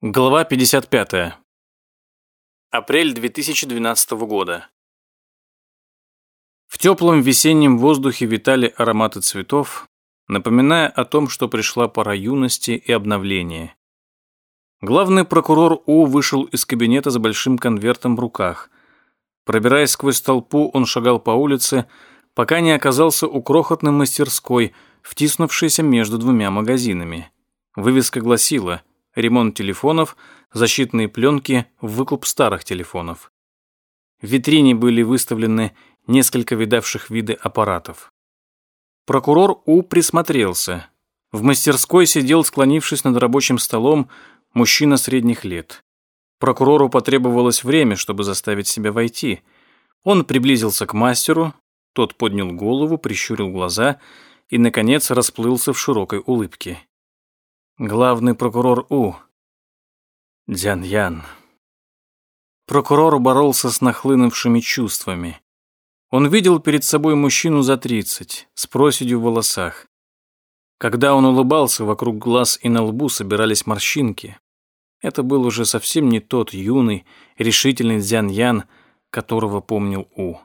Глава 55. Апрель 2012 года. В теплом весеннем воздухе витали ароматы цветов, напоминая о том, что пришла пора юности и обновления. Главный прокурор У вышел из кабинета с большим конвертом в руках. Пробираясь сквозь толпу, он шагал по улице, пока не оказался у крохотной мастерской, втиснувшейся между двумя магазинами. Вывеска гласила – ремонт телефонов, защитные пленки, выкуп старых телефонов. В витрине были выставлены несколько видавших виды аппаратов. Прокурор У присмотрелся. В мастерской сидел, склонившись над рабочим столом, мужчина средних лет. Прокурору потребовалось время, чтобы заставить себя войти. Он приблизился к мастеру, тот поднял голову, прищурил глаза и, наконец, расплылся в широкой улыбке. Главный прокурор У. Дзян Ян. Прокурор боролся с нахлынувшими чувствами. Он видел перед собой мужчину за тридцать, с проседью в волосах. Когда он улыбался, вокруг глаз и на лбу собирались морщинки. Это был уже совсем не тот юный, решительный Дзян Ян, которого помнил У.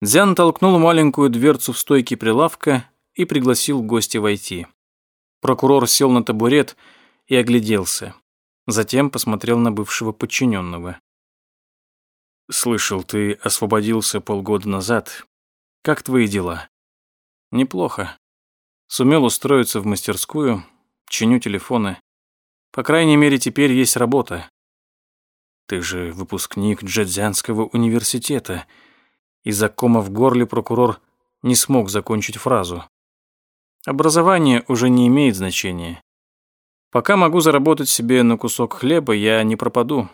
Дзян толкнул маленькую дверцу в стойке прилавка и пригласил гостя войти. Прокурор сел на табурет и огляделся. Затем посмотрел на бывшего подчиненного. «Слышал, ты освободился полгода назад. Как твои дела?» «Неплохо. Сумел устроиться в мастерскую, чиню телефоны. По крайней мере, теперь есть работа. Ты же выпускник Джадзянского университета». Из-за кома в горле прокурор не смог закончить фразу. Образование уже не имеет значения. Пока могу заработать себе на кусок хлеба, я не пропаду.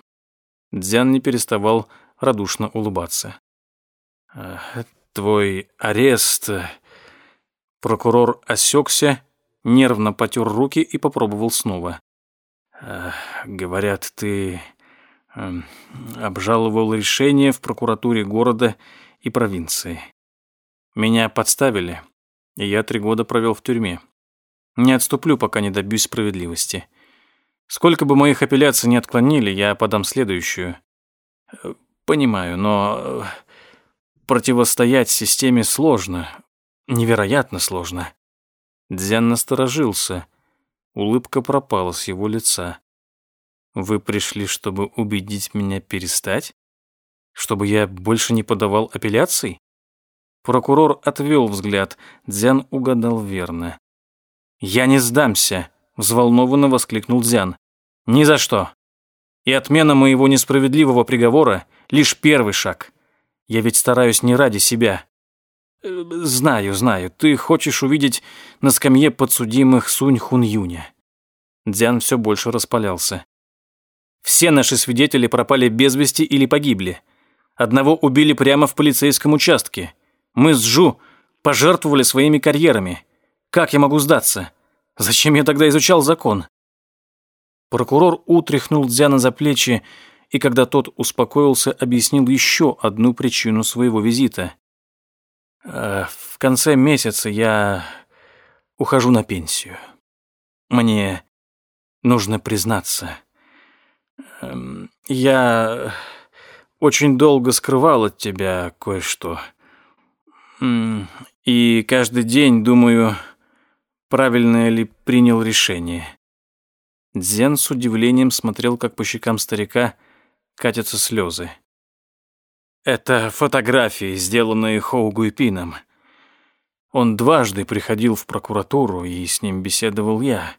Дзян не переставал радушно улыбаться. Твой арест... Прокурор осекся, нервно потер руки и попробовал снова. Говорят, ты эм, обжаловал решение в прокуратуре города и провинции. Меня подставили и я три года провел в тюрьме. Не отступлю, пока не добьюсь справедливости. Сколько бы моих апелляций не отклонили, я подам следующую. Э, понимаю, но э, противостоять системе сложно, невероятно сложно. Дзян насторожился. Улыбка пропала с его лица. Вы пришли, чтобы убедить меня перестать? Чтобы я больше не подавал апелляций? Прокурор отвел взгляд. Дзян угадал верно. «Я не сдамся!» — взволнованно воскликнул Дзян. «Ни за что! И отмена моего несправедливого приговора — лишь первый шаг. Я ведь стараюсь не ради себя. Э, знаю, знаю, ты хочешь увидеть на скамье подсудимых Сунь Хун Юня». Дзян все больше распалялся. «Все наши свидетели пропали без вести или погибли. Одного убили прямо в полицейском участке. Мы с Жу пожертвовали своими карьерами. Как я могу сдаться? Зачем я тогда изучал закон? Прокурор утряхнул Дзяна за плечи и, когда тот успокоился, объяснил еще одну причину своего визита. «Э, «В конце месяца я ухожу на пенсию. Мне нужно признаться. Эм, я очень долго скрывал от тебя кое-что». И каждый день думаю, правильное ли принял решение. Дзен с удивлением смотрел, как по щекам старика катятся слезы. Это фотографии, сделанные Хоу Гуйпином. Он дважды приходил в прокуратуру, и с ним беседовал я.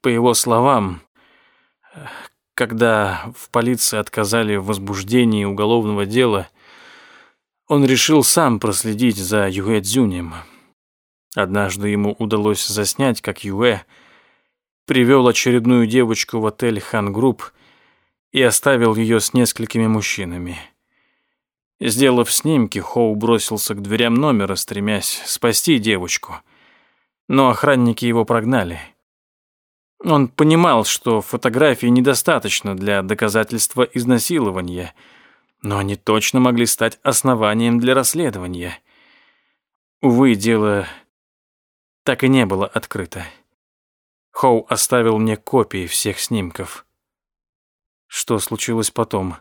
По его словам, когда в полиции отказали в возбуждении уголовного дела, он решил сам проследить за Юэ Цзюнем. Однажды ему удалось заснять, как Юэ привел очередную девочку в отель Хан Групп и оставил ее с несколькими мужчинами. Сделав снимки, Хоу бросился к дверям номера, стремясь спасти девочку. Но охранники его прогнали. Он понимал, что фотографий недостаточно для доказательства изнасилования — но они точно могли стать основанием для расследования. Увы, дело так и не было открыто. Хоу оставил мне копии всех снимков. Что случилось потом?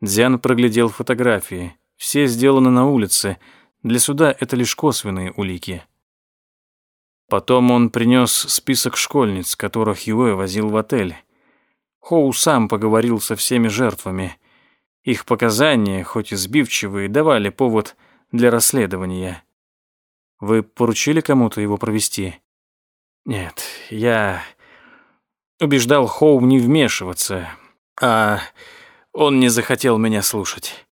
Дзян проглядел фотографии. Все сделаны на улице. Для суда это лишь косвенные улики. Потом он принес список школьниц, которых Юэ возил в отель. Хоу сам поговорил со всеми жертвами. Их показания, хоть и сбивчивые, давали повод для расследования. Вы поручили кому-то его провести? Нет, я убеждал Хоу не вмешиваться, а он не захотел меня слушать.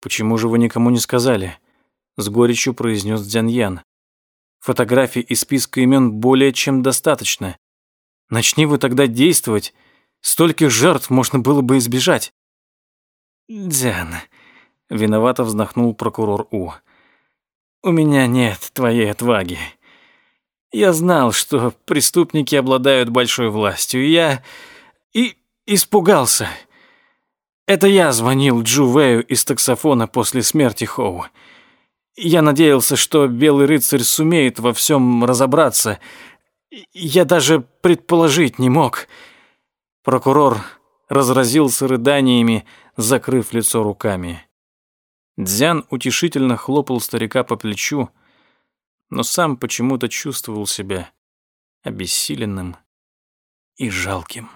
Почему же вы никому не сказали? С горечью произнес Дзяньян. Фотографий и списка имен более чем достаточно. Начни вы тогда действовать, стольких жертв можно было бы избежать. Дзян, виновато вздохнул прокурор У. У меня нет твоей отваги. Я знал, что преступники обладают большой властью, и я и испугался. Это я звонил Джу Вэю из таксофона после смерти Хоу. Я надеялся, что Белый рыцарь сумеет во всем разобраться. Я даже предположить не мог. Прокурор разразился рыданиями, закрыв лицо руками. Дзян утешительно хлопал старика по плечу, но сам почему-то чувствовал себя обессиленным и жалким.